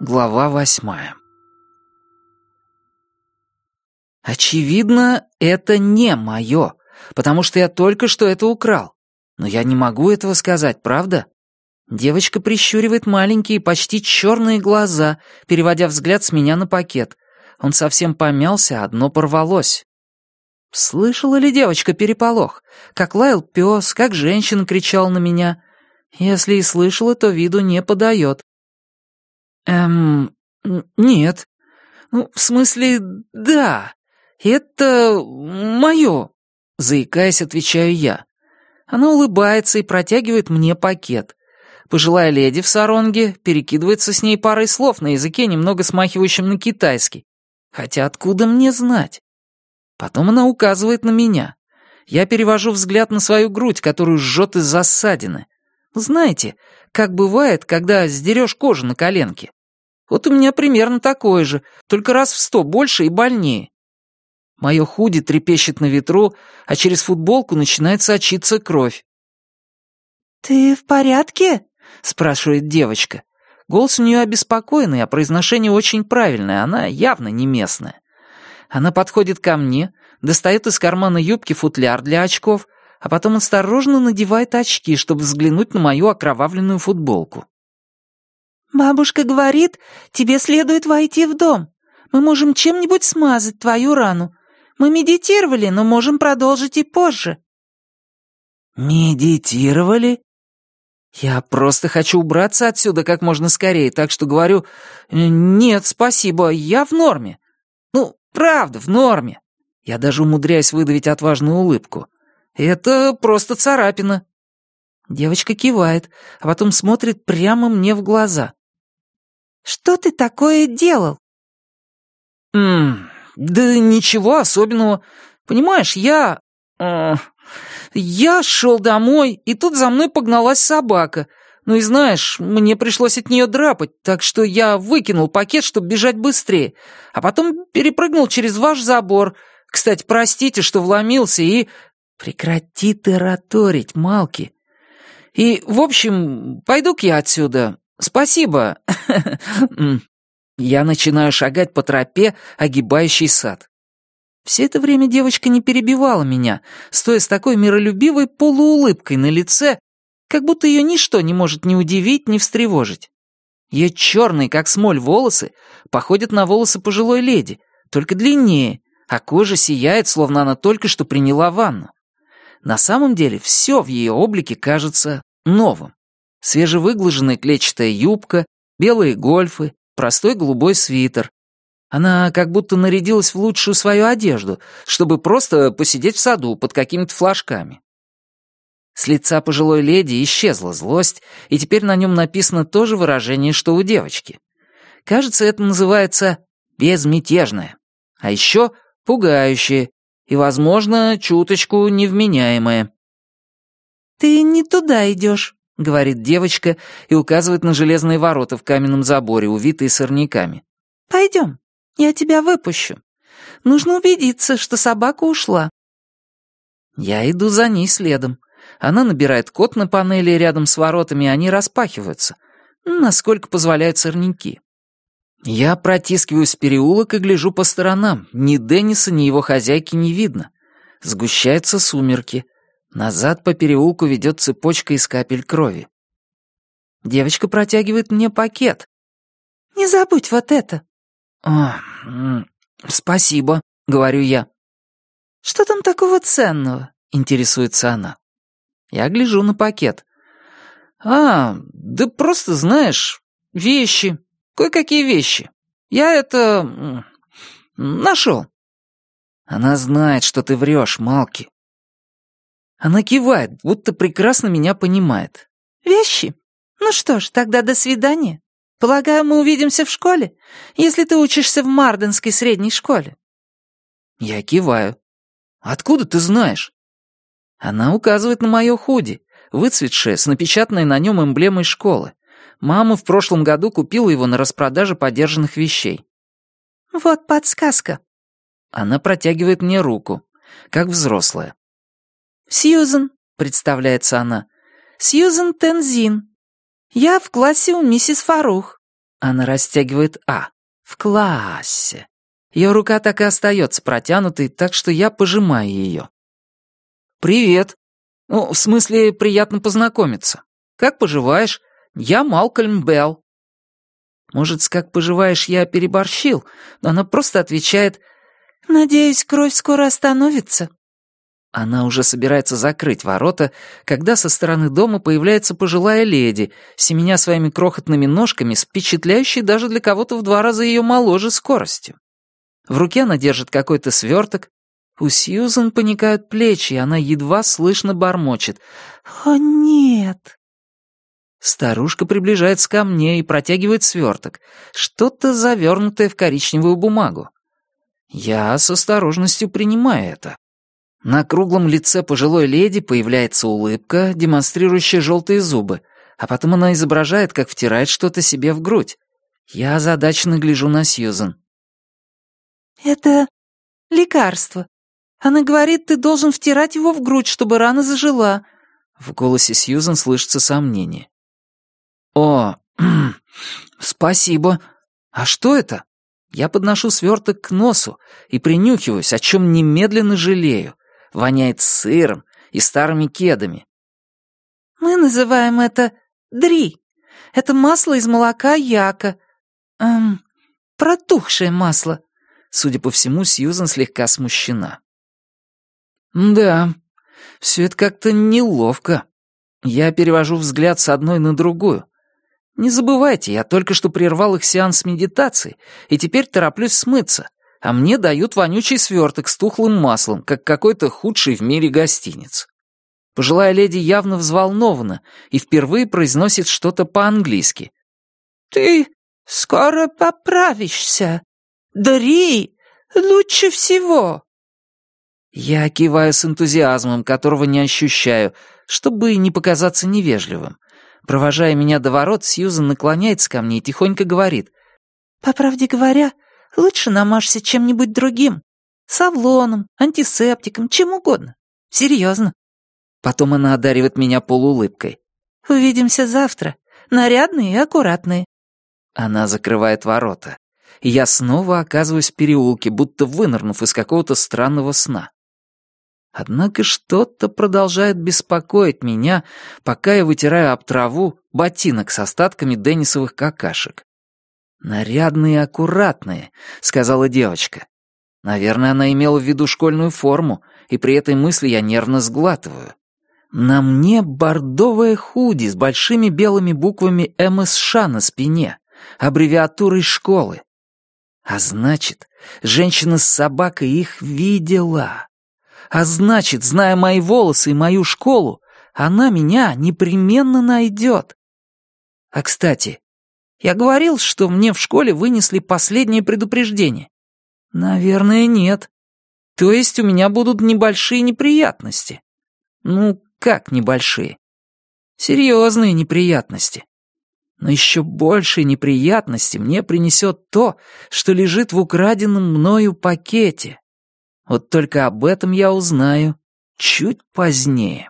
Глава восьмая Очевидно, это не мое, потому что я только что это украл. Но я не могу этого сказать, правда? Девочка прищуривает маленькие, почти черные глаза, переводя взгляд с меня на пакет. Он совсем помялся, одно порвалось. Слышала ли девочка переполох? Как лаял пес, как женщина кричала на меня. Если и слышала, то виду не подает. Эм, нет. Ну, в смысле, да. Это мое. Заикаясь, отвечаю я. Она улыбается и протягивает мне пакет. Пожилая леди в саронге перекидывается с ней парой слов на языке, немного смахивающем на китайский. Хотя откуда мне знать? Потом она указывает на меня. Я перевожу взгляд на свою грудь, которую жжет из засадины. Знаете, как бывает, когда сдерешь кожу на коленке? Вот у меня примерно такое же, только раз в сто больше и больнее. Мое худи трепещет на ветру, а через футболку начинает сочиться кровь. «Ты в порядке?» — спрашивает девочка. Голос у нее обеспокоенный, а произношение очень правильное, она явно не местная. Она подходит ко мне, достает из кармана юбки футляр для очков, а потом осторожно надевает очки, чтобы взглянуть на мою окровавленную футболку. «Бабушка говорит, тебе следует войти в дом. Мы можем чем-нибудь смазать твою рану. Мы медитировали, но можем продолжить и позже». «Медитировали?» «Я просто хочу убраться отсюда как можно скорее, так что говорю, нет, спасибо, я в норме. Ну, Правда, в норме. Я даже умудряюсь выдавить отважную улыбку. Это просто царапина. Девочка кивает, а потом смотрит прямо мне в глаза. «Что ты такое делал?» «Ммм, да ничего особенного. Понимаешь, я... Э, я шел домой, и тут за мной погналась собака. Ну и знаешь, мне пришлось от нее драпать, так что я выкинул пакет, чтобы бежать быстрее, а потом перепрыгнул через ваш забор. Кстати, простите, что вломился и... Прекрати тараторить, Малки. И, в общем, пойду-ка я отсюда. Спасибо. Я начинаю шагать по тропе, огибающей сад. Все это время девочка не перебивала меня, стоя с такой миролюбивой полуулыбкой на лице, как будто ее ничто не может ни удивить, ни встревожить. Ее черные, как смоль, волосы походят на волосы пожилой леди, только длиннее, а кожа сияет, словно она только что приняла ванну. На самом деле все в ее облике кажется новым. Свежевыглаженная клетчатая юбка, белые гольфы, простой голубой свитер. Она как будто нарядилась в лучшую свою одежду, чтобы просто посидеть в саду под какими-то флажками. С лица пожилой леди исчезла злость, и теперь на нем написано то же выражение, что у девочки. Кажется, это называется «безмятежное», а еще «пугающее» и, возможно, чуточку невменяемое. «Ты не туда идешь», — говорит девочка и указывает на железные ворота в каменном заборе, увитые сорняками. «Пойдем, я тебя выпущу. Нужно убедиться, что собака ушла». Я иду за ней следом. Она набирает код на панели рядом с воротами, и они распахиваются, насколько позволяют сорняки. Я протискиваюсь в переулок и гляжу по сторонам. Ни Денниса, ни его хозяйки не видно. Сгущаются сумерки. Назад по переулку ведет цепочка из капель крови. Девочка протягивает мне пакет. «Не забудь вот это». «О, спасибо», — говорю я. «Что там такого ценного?» — интересуется она. Я гляжу на пакет. «А, да просто, знаешь, вещи. Кое-какие вещи. Я это... нашел». Она знает, что ты врешь, Малки. Она кивает, будто прекрасно меня понимает. «Вещи? Ну что ж, тогда до свидания. Полагаю, мы увидимся в школе, если ты учишься в Марденской средней школе». Я киваю. «Откуда ты знаешь?» Она указывает на мое худи, выцветшее, с напечатанной на нем эмблемой школы. Мама в прошлом году купила его на распродаже подержанных вещей. «Вот подсказка». Она протягивает мне руку, как взрослая. «Сьюзен», — представляется она. «Сьюзен Тензин. Я в классе у миссис Фарух». Она растягивает «а». В классе. Ее рука так и остается протянутой, так что я пожимаю ее. «Привет. Ну, в смысле, приятно познакомиться. Как поживаешь? Я Малкольм Белл». Может, с «как поживаешь» я переборщил, но она просто отвечает «Надеюсь, кровь скоро остановится». Она уже собирается закрыть ворота, когда со стороны дома появляется пожилая леди, семеня своими крохотными ножками с впечатляющей даже для кого-то в два раза ее моложе скоростью. В руке она держит какой-то сверток. У Сьюзан поникают плечи, и она едва слышно бормочет. «О, нет!» Старушка приближается ко мне и протягивает сверток, что-то завернутое в коричневую бумагу. Я с осторожностью принимаю это. На круглом лице пожилой леди появляется улыбка, демонстрирующая желтые зубы, а потом она изображает, как втирает что-то себе в грудь. Я озадаченно гляжу на Сьюзен. «Это лекарство. Она говорит, ты должен втирать его в грудь, чтобы рана зажила». В голосе Сьюзен слышится сомнение. «О, спасибо. А что это?» Я подношу сверток к носу и принюхиваюсь, о чем немедленно жалею. Воняет сыром и старыми кедами. «Мы называем это дри. Это масло из молока яка. Эм, протухшее масло». Судя по всему, Сьюзан слегка смущена. «Да, все это как-то неловко. Я перевожу взгляд с одной на другую. Не забывайте, я только что прервал их сеанс медитации, и теперь тороплюсь смыться, а мне дают вонючий сверток с тухлым маслом, как какой-то худший в мире гостиниц. Пожилая леди явно взволнована и впервые произносит что-то по-английски. «Ты скоро поправишься. Дри лучше всего». Я киваю с энтузиазмом, которого не ощущаю, чтобы не показаться невежливым. Провожая меня до ворот, Сьюзан наклоняется ко мне и тихонько говорит. «По правде говоря, лучше намажься чем-нибудь другим. Савлоном, антисептиком, чем угодно. Серьезно». Потом она одаривает меня полуулыбкой. «Увидимся завтра. Нарядные и аккуратные». Она закрывает ворота. Я снова оказываюсь в переулке, будто вынырнув из какого-то странного сна. Однако что-то продолжает беспокоить меня, пока я вытираю об траву ботинок с остатками деннисовых какашек. «Нарядные и аккуратные», — сказала девочка. Наверное, она имела в виду школьную форму, и при этой мысли я нервно сглатываю. На мне бордовое худи с большими белыми буквами МСШ на спине, аббревиатурой школы. А значит, женщина с собакой их видела. А значит, зная мои волосы и мою школу, она меня непременно найдет. А кстати, я говорил, что мне в школе вынесли последнее предупреждение. Наверное, нет. То есть у меня будут небольшие неприятности. Ну, как небольшие? Серьезные неприятности. Но еще большие неприятности мне принесет то, что лежит в украденном мною пакете. Вот только об этом я узнаю чуть позднее.